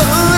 Oh.